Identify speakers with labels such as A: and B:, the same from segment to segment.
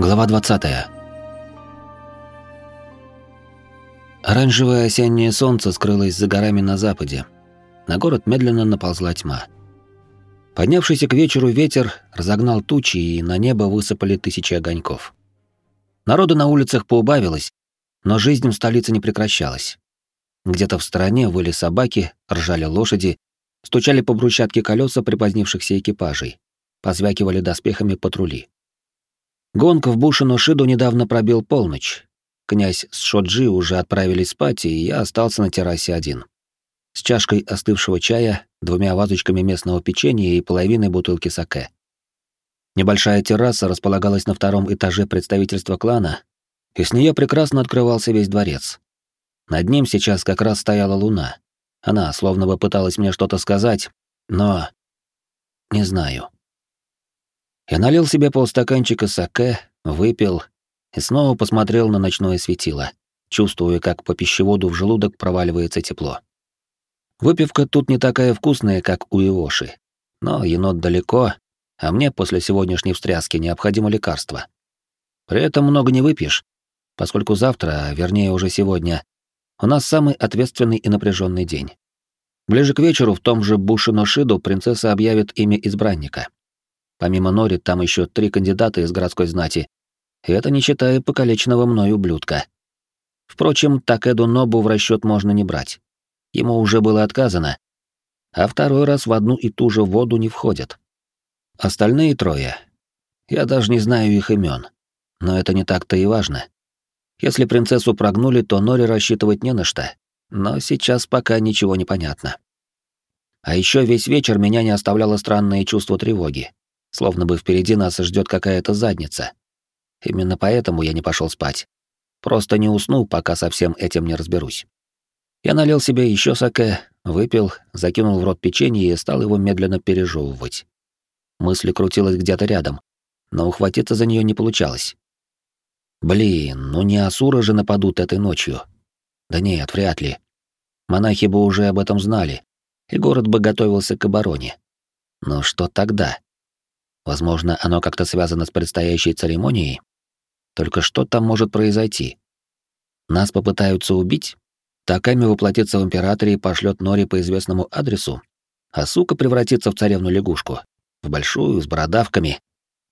A: Глава 20. Оранжевое осеннее солнце скрылось за горами на западе. На город медленно наползла тьма. Поднявшийся к вечеру ветер разогнал тучи, и на небо высыпали тысячи огоньков. Народу на улицах поубавилось, но жизнь в столице не прекращалась. Где-то в стороне выли собаки, ржали лошади, стучали по брусчатке колеса припозднившихся экипажей, позвякивали доспехами патрули. Гонка в Бушину-Шиду недавно пробил полночь. Князь с Шоджи уже отправились спать, и я остался на террасе один. С чашкой остывшего чая, двумя вазочками местного печенья и половиной бутылки саке. Небольшая терраса располагалась на втором этаже представительства клана, и с нее прекрасно открывался весь дворец. Над ним сейчас как раз стояла луна. Она словно бы пыталась мне что-то сказать, но... Не знаю. Я налил себе полстаканчика саке, выпил и снова посмотрел на ночное светило, чувствуя, как по пищеводу в желудок проваливается тепло. Выпивка тут не такая вкусная, как у Ивоши, но енот далеко, а мне после сегодняшней встряски необходимо лекарство. При этом много не выпьешь, поскольку завтра, а вернее уже сегодня, у нас самый ответственный и напряженный день. Ближе к вечеру в том же Бушино-Шиду принцесса объявит имя избранника — Помимо Нори, там еще три кандидата из городской знати. И это не считая покалеченного мною ублюдка. Впрочем, Такеду Нобу в расчет можно не брать. Ему уже было отказано. А второй раз в одну и ту же воду не входят. Остальные трое. Я даже не знаю их имен. Но это не так-то и важно. Если принцессу прогнули, то Нори рассчитывать не на что. Но сейчас пока ничего не понятно. А еще весь вечер меня не оставляло странное чувство тревоги словно бы впереди нас ждет какая-то задница. Именно поэтому я не пошел спать. Просто не уснул, пока со всем этим не разберусь. Я налил себе еще саке, выпил, закинул в рот печенье и стал его медленно пережевывать. Мысль крутилась где-то рядом, но ухватиться за нее не получалось. Блин, ну не асуры же нападут этой ночью. Да нет, вряд ли. Монахи бы уже об этом знали, и город бы готовился к обороне. Но что тогда? Возможно, оно как-то связано с предстоящей церемонией. Только что там может произойти? Нас попытаются убить? Таками воплотится в императоре и пошлет Нори по известному адресу, а сука превратится в царевну-лягушку. В большую, с бородавками.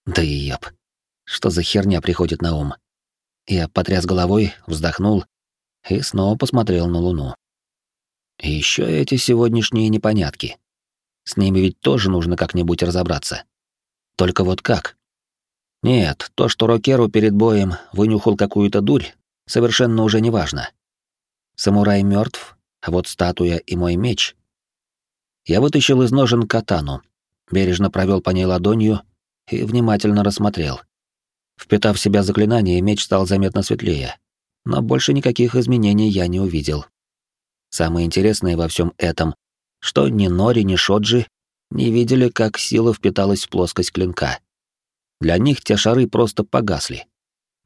A: Да и еб. Что за херня приходит на ум? Я потряс головой, вздохнул и снова посмотрел на Луну. И еще эти сегодняшние непонятки. С ними ведь тоже нужно как-нибудь разобраться. Только вот как? Нет, то, что Рокеру перед боем вынюхал какую-то дурь, совершенно уже не важно. Самурай мертв, а вот статуя и мой меч. Я вытащил из ножен катану, бережно провел по ней ладонью и внимательно рассмотрел. Впитав в себя заклинание, меч стал заметно светлее, но больше никаких изменений я не увидел. Самое интересное во всем этом, что ни Нори, ни Шоджи не видели, как сила впиталась в плоскость клинка. Для них те шары просто погасли.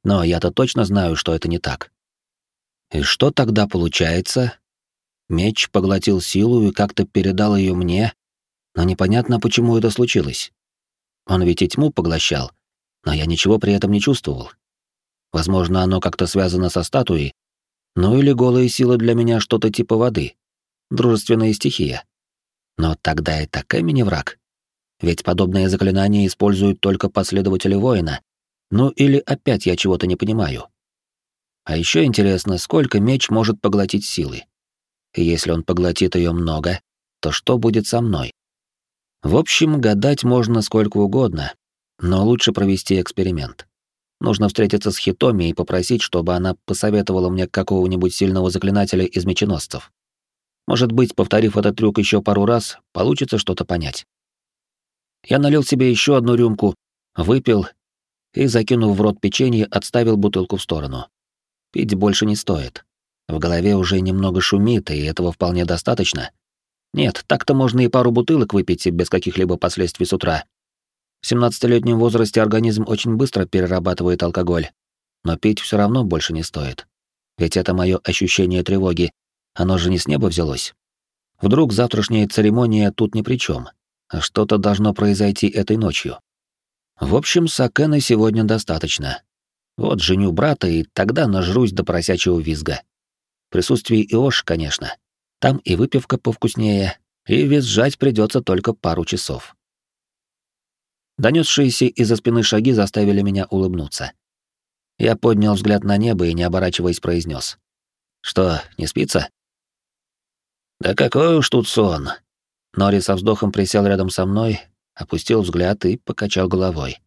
A: Но я-то точно знаю, что это не так. И что тогда получается? Меч поглотил силу и как-то передал ее мне, но непонятно, почему это случилось. Он ведь и тьму поглощал, но я ничего при этом не чувствовал. Возможно, оно как-то связано со статуей, ну или голая сила для меня что-то типа воды, дружественная стихия. Но тогда это Кэми не враг. Ведь подобное заклинание используют только последователи воина. Ну или опять я чего-то не понимаю. А еще интересно, сколько меч может поглотить силы. Если он поглотит ее много, то что будет со мной? В общем, гадать можно сколько угодно, но лучше провести эксперимент. Нужно встретиться с Хитоми и попросить, чтобы она посоветовала мне какого-нибудь сильного заклинателя из меченосцев. Может быть, повторив этот трюк еще пару раз, получится что-то понять. Я налил себе еще одну рюмку, выпил и, закинув в рот печенье, отставил бутылку в сторону. Пить больше не стоит. В голове уже немного шумит, и этого вполне достаточно. Нет, так-то можно и пару бутылок выпить без каких-либо последствий с утра. В 17-летнем возрасте организм очень быстро перерабатывает алкоголь, но пить все равно больше не стоит. Ведь это мое ощущение тревоги, оно же не с неба взялось. Вдруг завтрашняя церемония тут ни при чем, а что-то должно произойти этой ночью. В общем, саке на сегодня достаточно, Вот женю брата, и тогда нажрусь до поросячьего визга. В присутствии Иош, конечно. Там и выпивка повкуснее, и визжать придется только пару часов. Донесшиеся из-за спины шаги заставили меня улыбнуться. Я поднял взгляд на небо и, не оборачиваясь, произнес: «Что, не спится?» «Да какой уж тут сон!» Нори со вздохом присел рядом со мной, опустил взгляд и покачал головой.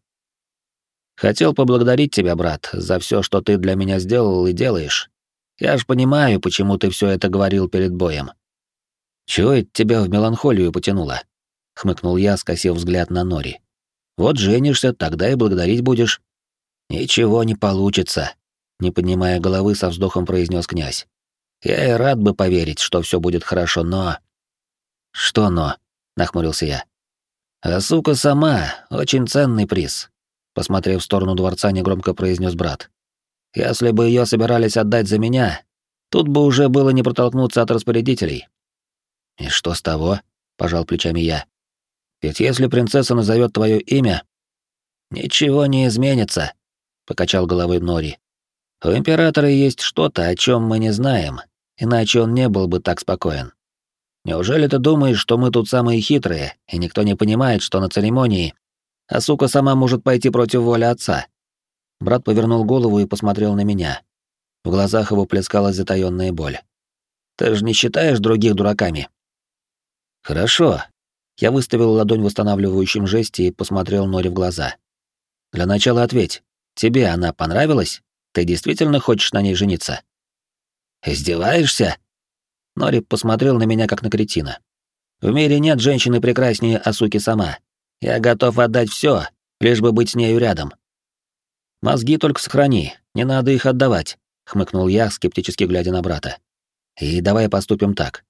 A: «Хотел поблагодарить тебя, брат, за все, что ты для меня сделал и делаешь. Я ж понимаю, почему ты все это говорил перед боем. Чего это тебя в меланхолию потянуло?» — хмыкнул я, скосив взгляд на Нори. «Вот женишься, тогда и благодарить будешь». «Ничего не получится», — не поднимая головы, со вздохом произнес князь. «Я и рад бы поверить, что все будет хорошо, но...» «Что но?» — нахмурился я. «А сука сама, очень ценный приз», — посмотрев в сторону дворца, негромко произнес брат. «Если бы ее собирались отдать за меня, тут бы уже было не протолкнуться от распорядителей». «И что с того?» — пожал плечами я. «Ведь если принцесса назовет твое имя...» «Ничего не изменится», — покачал головой Нори. «У императора есть что-то, о чем мы не знаем, иначе он не был бы так спокоен. Неужели ты думаешь, что мы тут самые хитрые, и никто не понимает, что на церемонии, а сука сама может пойти против воли отца?» Брат повернул голову и посмотрел на меня. В глазах его плескалась затаённая боль. «Ты же не считаешь других дураками?» «Хорошо». Я выставил ладонь в восстанавливающем жесте и посмотрел Норе в глаза. «Для начала ответь, тебе она понравилась? Ты действительно хочешь на ней жениться?» «Издеваешься?» Нори посмотрел на меня как на кретина. «В мире нет женщины прекраснее Асуки сама. Я готов отдать все, лишь бы быть с нею рядом». «Мозги только сохрани, не надо их отдавать», — хмыкнул я, скептически глядя на брата. «И давай поступим так.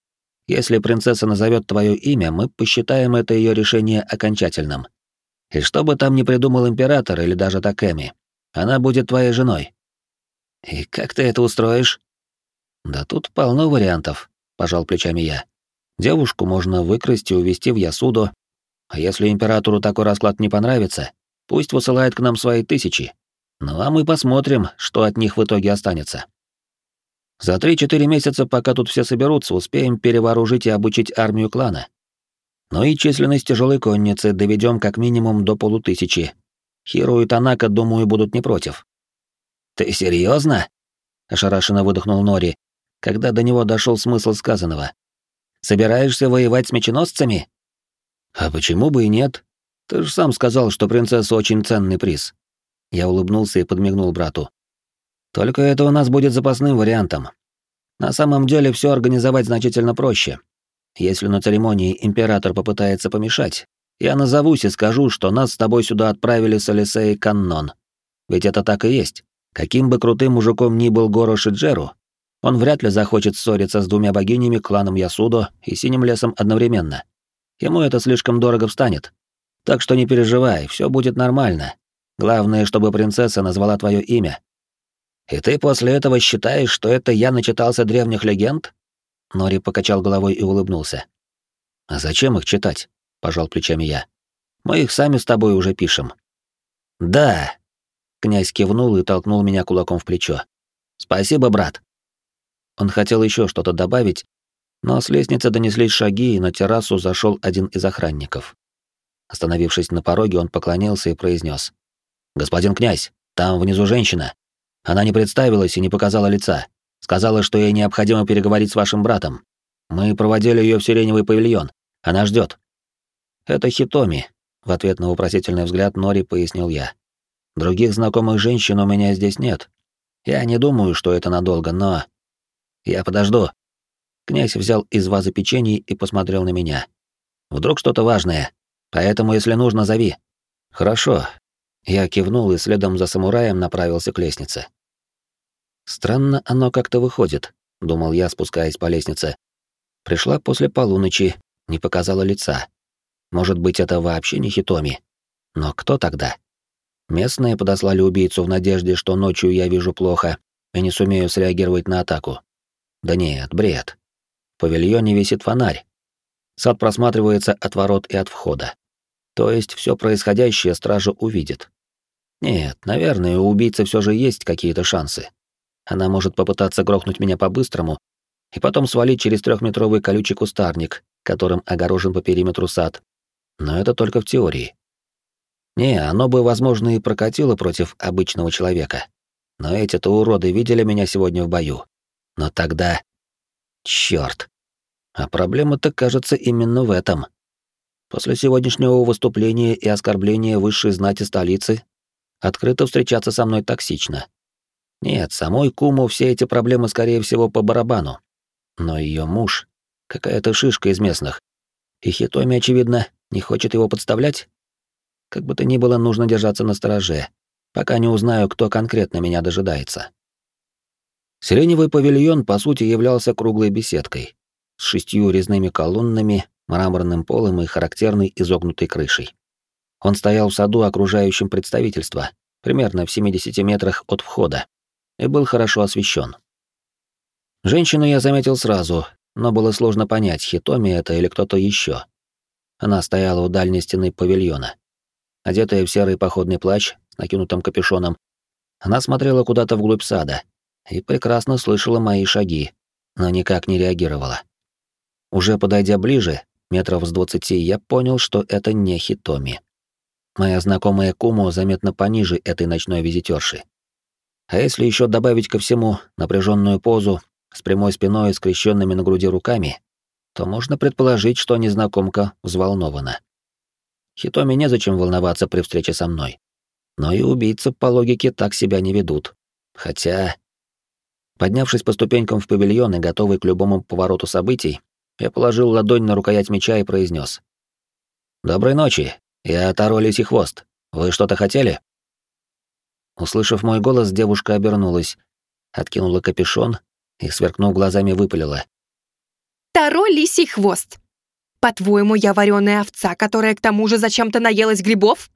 A: Если принцесса назовет твое имя, мы посчитаем это ее решение окончательным. И что бы там ни придумал император или даже Такэми, она будет твоей женой. И как ты это устроишь? Да тут полно вариантов пожал плечами я. Девушку можно выкрасть и увезти в Ясуду. А если императору такой расклад не понравится, пусть высылает к нам свои тысячи. Ну а мы посмотрим, что от них в итоге останется. За три-четыре месяца, пока тут все соберутся, успеем перевооружить и обучить армию клана. Ну и численность тяжелой конницы доведем как минимум до полутысячи. Хиру и Танака, думаю, будут не против. Ты серьезно? ошарашенно выдохнул Нори, когда до него дошел смысл сказанного. «Собираешься воевать с меченосцами?» «А почему бы и нет? Ты же сам сказал, что принцесса очень ценный приз». Я улыбнулся и подмигнул брату. «Только это у нас будет запасным вариантом. На самом деле все организовать значительно проще. Если на церемонии император попытается помешать, я назовусь и скажу, что нас с тобой сюда отправили с Алисеей Каннон. Ведь это так и есть. Каким бы крутым мужиком ни был Горо Шиджеру, он вряд ли захочет ссориться с двумя богинями, кланом Ясудо и Синим лесом одновременно. Ему это слишком дорого встанет. Так что не переживай, все будет нормально. Главное, чтобы принцесса назвала твое имя. И ты после этого считаешь, что это я начитался древних легенд? Нори покачал головой и улыбнулся. А зачем их читать? пожал плечами я. Мы их сами с тобой уже пишем. Да. Князь кивнул и толкнул меня кулаком в плечо. Спасибо, брат. Он хотел еще что-то добавить, но с лестницы донеслись шаги, и на террасу зашел один из охранников. Остановившись на пороге, он поклонился и произнес: «Господин князь, там внизу женщина. Она не представилась и не показала лица. Сказала, что ей необходимо переговорить с вашим братом. Мы проводили ее в сиреневый павильон. Она ждет. «Это Хитоми», — в ответ на вопросительный взгляд Нори пояснил я. «Других знакомых женщин у меня здесь нет. Я не думаю, что это надолго, но я подожду. Князь взял из вазы печенье и посмотрел на меня. Вдруг что-то важное. Поэтому, если нужно, зови. Хорошо. Я кивнул и следом за самураем направился к лестнице. Странно оно как-то выходит, думал я, спускаясь по лестнице. Пришла после полуночи, не показала лица. Может быть, это вообще не Хитоми. Но кто тогда? Местные подослали убийцу в надежде, что ночью я вижу плохо и не сумею среагировать на атаку. Да нет, бред. В павильоне висит фонарь. Сад просматривается от ворот и от входа. То есть все происходящее стража увидит. Нет, наверное, у убийцы все же есть какие-то шансы. Она может попытаться грохнуть меня по-быстрому и потом свалить через трехметровый колючий кустарник, которым огорожен по периметру сад. Но это только в теории. Не, оно бы, возможно, и прокатило против обычного человека. Но эти-то уроды видели меня сегодня в бою. Но тогда... Чёрт. А проблема-то, кажется, именно в этом. После сегодняшнего выступления и оскорбления высшей знати столицы открыто встречаться со мной токсично. Нет, самой Куму все эти проблемы, скорее всего, по барабану. Но ее муж — какая-то шишка из местных. И Хитоми, очевидно, не хочет его подставлять? Как бы то ни было, нужно держаться на стороже, пока не узнаю, кто конкретно меня дожидается. Сиреневый павильон, по сути, являлся круглой беседкой с шестью резными колоннами, мраморным полом и характерной изогнутой крышей. Он стоял в саду, окружающем представительство, примерно в 70 метрах от входа, и был хорошо освещен. Женщину я заметил сразу, но было сложно понять, Хитоми это или кто-то еще. Она стояла у дальней стены павильона. Одетая в серый походный плащ с накинутым капюшоном, она смотрела куда-то вглубь сада и прекрасно слышала мои шаги, но никак не реагировала. Уже подойдя ближе, метров с двадцати, я понял, что это не Хитоми. Моя знакомая Кумо заметно пониже этой ночной визитерши. А если еще добавить ко всему напряженную позу с прямой спиной и скрещенными на груди руками, то можно предположить, что незнакомка взволнована. Хитоми незачем волноваться при встрече со мной. Но и убийцы, по логике, так себя не ведут. Хотя... Поднявшись по ступенькам в павильон и готовый к любому повороту событий, я положил ладонь на рукоять меча и произнес: «Доброй ночи, я Таро Лисий Хвост. Вы что-то хотели?» Услышав мой голос, девушка обернулась, откинула капюшон и, сверкнув глазами, выпалила.
B: «Таро Лисий Хвост. По-твоему, я вареная овца, которая к тому же зачем-то наелась грибов?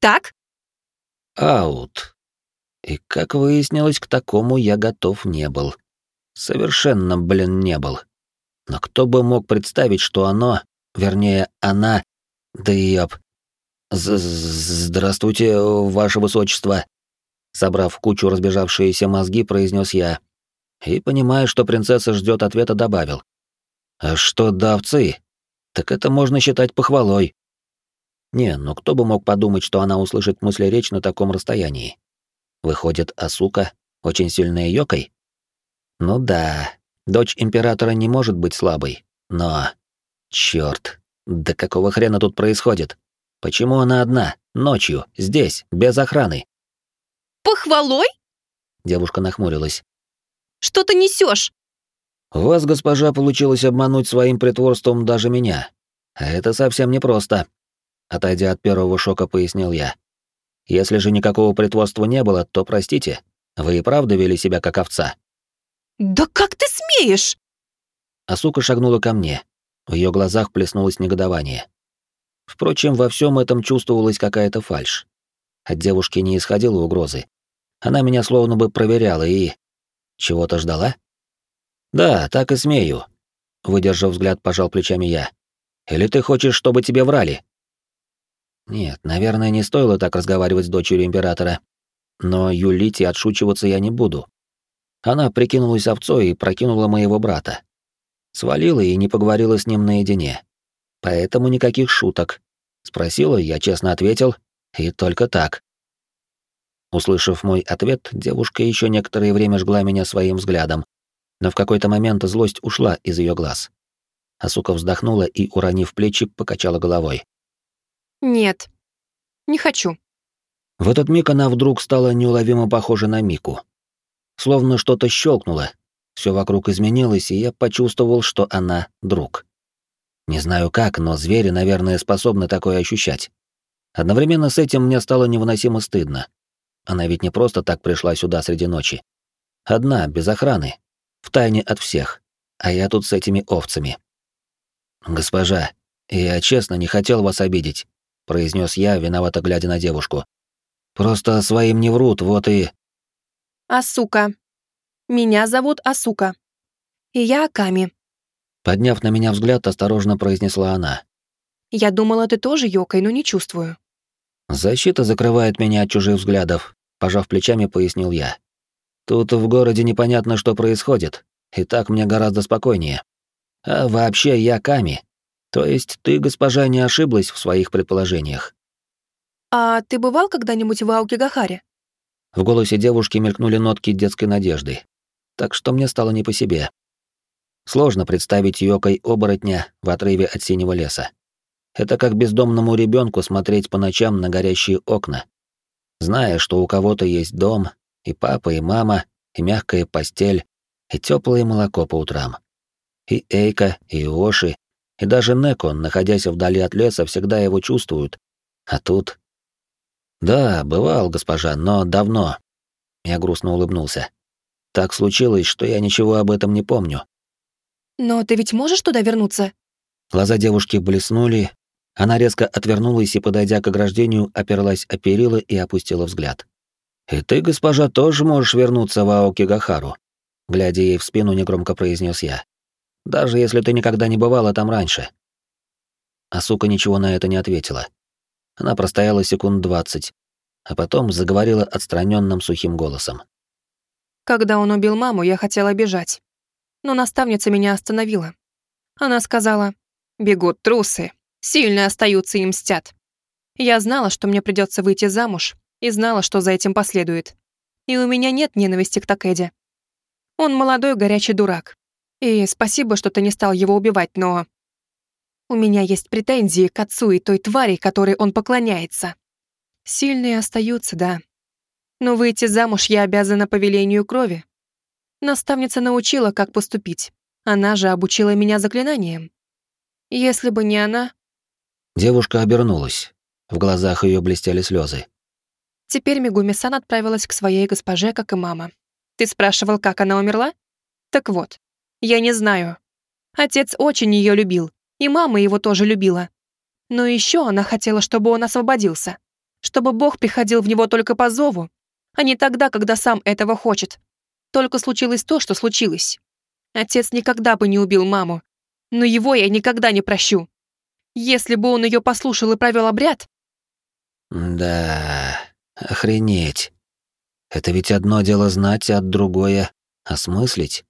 B: Так?»
A: «Аут. И, как выяснилось, к такому я готов не был. Совершенно, блин, не был. Но кто бы мог представить, что оно, вернее, она, да ёб... «Здравствуйте, ваше высочество», собрав кучу разбежавшиеся мозги, произнес я. И, понимая, что принцесса ждет ответа, добавил. «А что до овцы? Так это можно считать похвалой». Не, ну кто бы мог подумать, что она услышит мысли-речь на таком расстоянии? Выходит, Асука очень сильная Йокой? Ну да, дочь императора не может быть слабой, но... Чёрт, да какого хрена тут происходит? Почему она одна, ночью, здесь, без охраны?
B: Похвалой?
A: Девушка нахмурилась.
B: Что ты несешь?
A: Вас, госпожа, получилось обмануть своим притворством даже меня. А это совсем непросто. Отойдя от первого шока, пояснил я. Если же никакого притворства не было, то простите, вы и правда вели себя как овца.
B: Да как ты смеешь?
A: Асука шагнула ко мне. В ее глазах плеснулось негодование. Впрочем, во всем этом чувствовалась какая-то фальшь. От девушки не исходило угрозы. Она меня словно бы проверяла и... Чего-то ждала? Да, так и смею. Выдержав взгляд, пожал плечами я. Или ты хочешь, чтобы тебе врали? Нет, наверное, не стоило так разговаривать с дочерью императора. Но юлить и отшучиваться я не буду. Она прикинулась овцой и прокинула моего брата. Свалила и не поговорила с ним наедине. Поэтому никаких шуток. Спросила, я честно ответил, и только так. Услышав мой ответ, девушка еще некоторое время жгла меня своим взглядом, но в какой-то момент злость ушла из ее глаз. Асука вздохнула и, уронив плечи, покачала головой.
B: «Нет, не хочу».
A: В этот миг она вдруг стала неуловимо похожа на Мику. Словно что-то щелкнуло, все вокруг изменилось, и я почувствовал, что она друг. Не знаю как, но звери, наверное, способны такое ощущать. Одновременно с этим мне стало невыносимо стыдно. Она ведь не просто так пришла сюда среди ночи. Одна, без охраны, втайне от всех. А я тут с этими овцами. «Госпожа, я честно не хотел вас обидеть», — произнес я, виновато глядя на девушку. «Просто своим не врут, вот и...»
B: «Асука. Меня зовут Асука. И я Аками».
A: Подняв на меня взгляд, осторожно произнесла она.
B: «Я думала, ты тоже Йокой, но не чувствую».
A: Защита закрывает меня от чужих взглядов, пожав плечами, пояснил я. Тут в городе непонятно, что происходит, и так мне гораздо спокойнее. А вообще я Ками. То есть ты, госпожа, не ошиблась в своих предположениях.
B: А ты бывал когда-нибудь в Аукигахаре?
A: В голосе девушки мелькнули нотки детской надежды. Так что мне стало не по себе. Сложно представить Йокой оборотня в отрыве от синего леса. Это как бездомному ребенку смотреть по ночам на горящие окна, зная, что у кого-то есть дом, и папа, и мама, и мягкая постель, и теплое молоко по утрам. И Эйка, и Оши, и даже Неко, находясь вдали от леса, всегда его чувствуют. А тут... Да, бывал, госпожа, но давно. Я грустно улыбнулся. Так случилось, что я ничего об этом не помню.
B: Но ты ведь можешь туда вернуться?
A: Глаза девушки блеснули, она резко отвернулась и, подойдя к ограждению, оперлась о перила и опустила взгляд. «И ты, госпожа, тоже можешь вернуться в Аокигахару», глядя ей в спину, негромко произнес я. «Даже если ты никогда не бывала там раньше». А сука ничего на это не ответила. Она простояла секунд двадцать, а потом заговорила отстраненным сухим голосом.
B: «Когда он убил маму, я хотела бежать. Но наставница меня остановила. Она сказала, «Бегут трусы, Сильные остаются и мстят. Я знала, что мне придется выйти замуж, и знала, что за этим последует. И у меня нет ненависти к Такеде. Он молодой горячий дурак. И спасибо, что ты не стал его убивать, но... У меня есть претензии к отцу и той твари, которой он поклоняется. Сильные остаются, да. Но выйти замуж я обязана по велению крови. Наставница научила, как поступить. Она же обучила меня заклинаниям. Если бы не она,
A: Девушка обернулась. В глазах ее блестели слезы.
B: Теперь Мигуми-сан отправилась к своей госпоже, как и мама. Ты спрашивал, как она умерла? Так вот, я не знаю. Отец очень ее любил, и мама его тоже любила. Но еще она хотела, чтобы он освободился, чтобы Бог приходил в него только по зову, а не тогда, когда сам этого хочет. Только случилось то, что случилось. Отец никогда бы не убил маму, но его я никогда не прощу. Если бы он ее послушал и провел обряд...
A: Да, охренеть. Это ведь одно дело знать, а другое — осмыслить.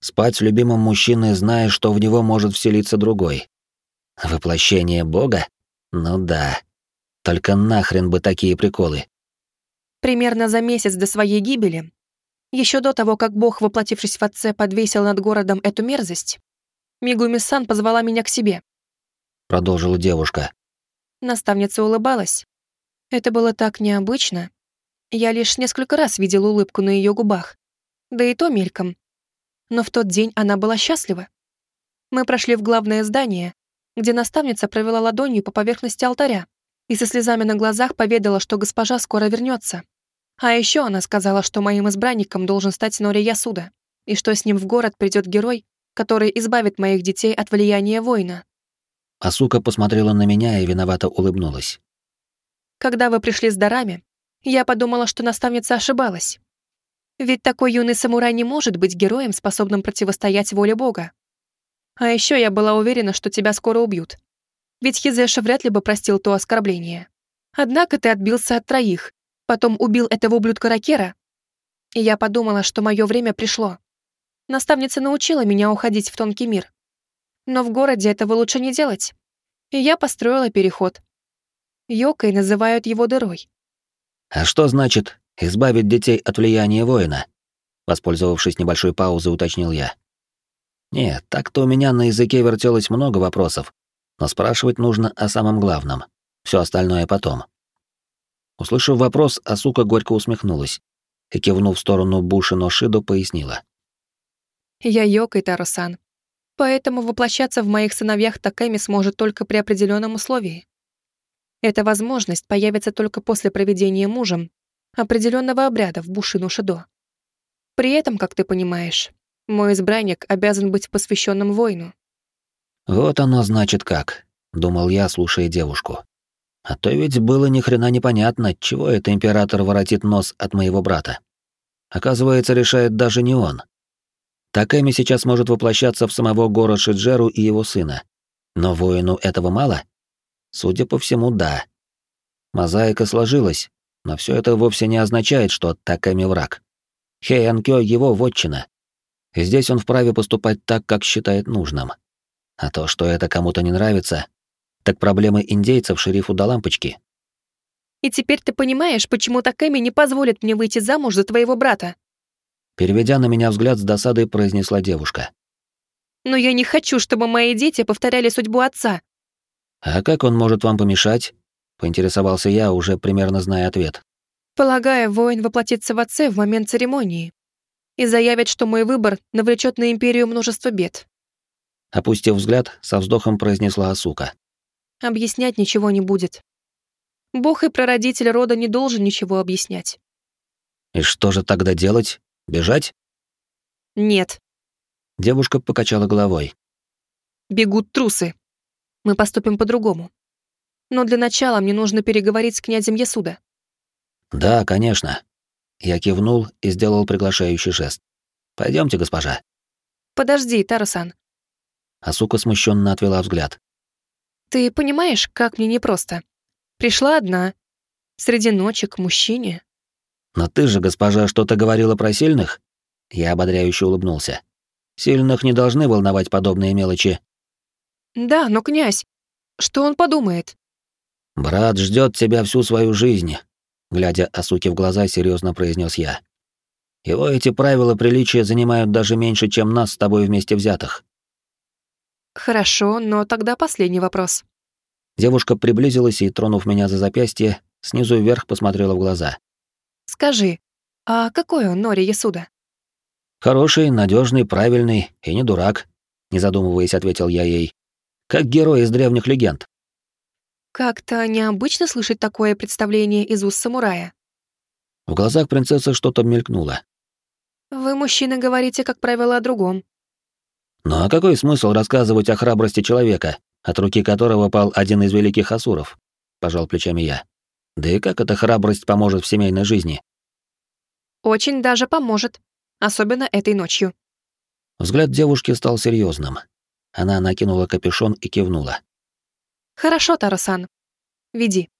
A: Спать с любимым мужчиной, зная, что в него может вселиться другой. Воплощение Бога? Ну да. Только нахрен бы такие приколы.
B: Примерно за месяц до своей гибели, еще до того, как Бог, воплотившись в отце, подвесил над городом эту мерзость, Мигуми-сан позвала меня к себе
A: продолжила девушка.
B: Наставница улыбалась. Это было так необычно. Я лишь несколько раз видела улыбку на ее губах. Да и то мельком. Но в тот день она была счастлива. Мы прошли в главное здание, где наставница провела ладонью по поверхности алтаря и со слезами на глазах поведала, что госпожа скоро вернется. А еще она сказала, что моим избранником должен стать Нори Ясуда, и что с ним в город придет герой, который избавит моих детей от влияния воина.
A: А сука посмотрела на меня и виновато улыбнулась.
B: Когда вы пришли с дарами, я подумала, что наставница ошибалась. Ведь такой юный самурай не может быть героем, способным противостоять воле Бога. А еще я была уверена, что тебя скоро убьют. Ведь Хизеша вряд ли бы простил то оскорбление. Однако ты отбился от троих, потом убил этого ублюдка Ракера. И я подумала, что мое время пришло. Наставница научила меня уходить в тонкий мир. Но в городе этого лучше не делать. И я построила переход. Йокой называют его дырой.
A: «А что значит избавить детей от влияния воина?» Воспользовавшись небольшой паузой, уточнил я. «Нет, так-то у меня на языке вертелось много вопросов, но спрашивать нужно о самом главном. Все остальное потом». Услышав вопрос, Асука горько усмехнулась и, кивнув в сторону Буши Ношидо, пояснила.
B: «Я Йокой, Тарусан. Поэтому воплощаться в моих сыновьях Такэми сможет только при определенном условии. Эта возможность появится только после проведения мужем определенного обряда в Бушину Шидо. При этом, как ты понимаешь, мой избранник обязан быть посвященным воину.
A: Вот оно значит как, думал я, слушая девушку. А то ведь было ни хрена непонятно, чего это император воротит нос от моего брата. Оказывается, решает даже не он. Такэми сейчас может воплощаться в самого Гора Шиджеру и его сына. Но воину этого мало? Судя по всему, да. Мозаика сложилась, но все это вовсе не означает, что Такэми враг. Хэйанкё — его вотчина. И здесь он вправе поступать так, как считает нужным. А то, что это кому-то не нравится, так проблемы индейцев шерифу до лампочки.
B: И теперь ты понимаешь, почему Такэми не позволит мне выйти замуж за твоего брата?
A: Переведя на меня взгляд с досадой, произнесла девушка.
B: Но я не хочу, чтобы мои дети повторяли судьбу отца.
A: А как он может вам помешать? Поинтересовался я, уже примерно зная ответ.
B: Полагаю, воин воплотится в отце в момент церемонии и заявит, что мой выбор навлечет на империю множество бед.
A: Опустив взгляд, со вздохом произнесла Асука.
B: Объяснять ничего не будет. Бог и прародитель рода не должен ничего объяснять.
A: И что же тогда делать? Бежать?
B: Нет.
A: Девушка покачала головой.
B: Бегут трусы. Мы поступим по-другому. Но для начала мне нужно переговорить с князем Ясуда.
A: Да, конечно. Я кивнул и сделал приглашающий жест. Пойдемте, госпожа.
B: Подожди, Тарусан.
A: Асука смущенно отвела взгляд.
B: Ты понимаешь, как мне непросто? Пришла одна, среди ночи к мужчине.
A: Но ты же, госпожа, что-то говорила про сильных? Я ободряюще улыбнулся. Сильных не должны волновать подобные мелочи.
B: Да, но князь, что он подумает?
A: Брат ждет тебя всю свою жизнь, глядя Асуке в глаза, серьезно произнес я. Его эти правила приличия занимают даже меньше, чем нас с тобой вместе взятых.
B: Хорошо, но тогда последний вопрос.
A: Девушка приблизилась и, тронув меня за запястье, снизу вверх посмотрела в глаза.
B: Скажи, а какой он Нори Ясуда?
A: Хороший, надежный, правильный и не дурак, не задумываясь, ответил я ей. Как герой из древних легенд.
B: Как-то необычно слышать такое представление из уст самурая.
A: В глазах принцессы что-то мелькнуло.
B: Вы, мужчины, говорите, как правило, о другом.
A: Ну а какой смысл рассказывать о храбрости человека, от руки которого пал один из великих асуров? Пожал плечами я. Да и как эта храбрость поможет в семейной жизни?
B: Очень даже поможет, особенно этой ночью.
A: Взгляд девушки стал серьезным. Она накинула капюшон и кивнула.
B: Хорошо, Тарасан. Веди.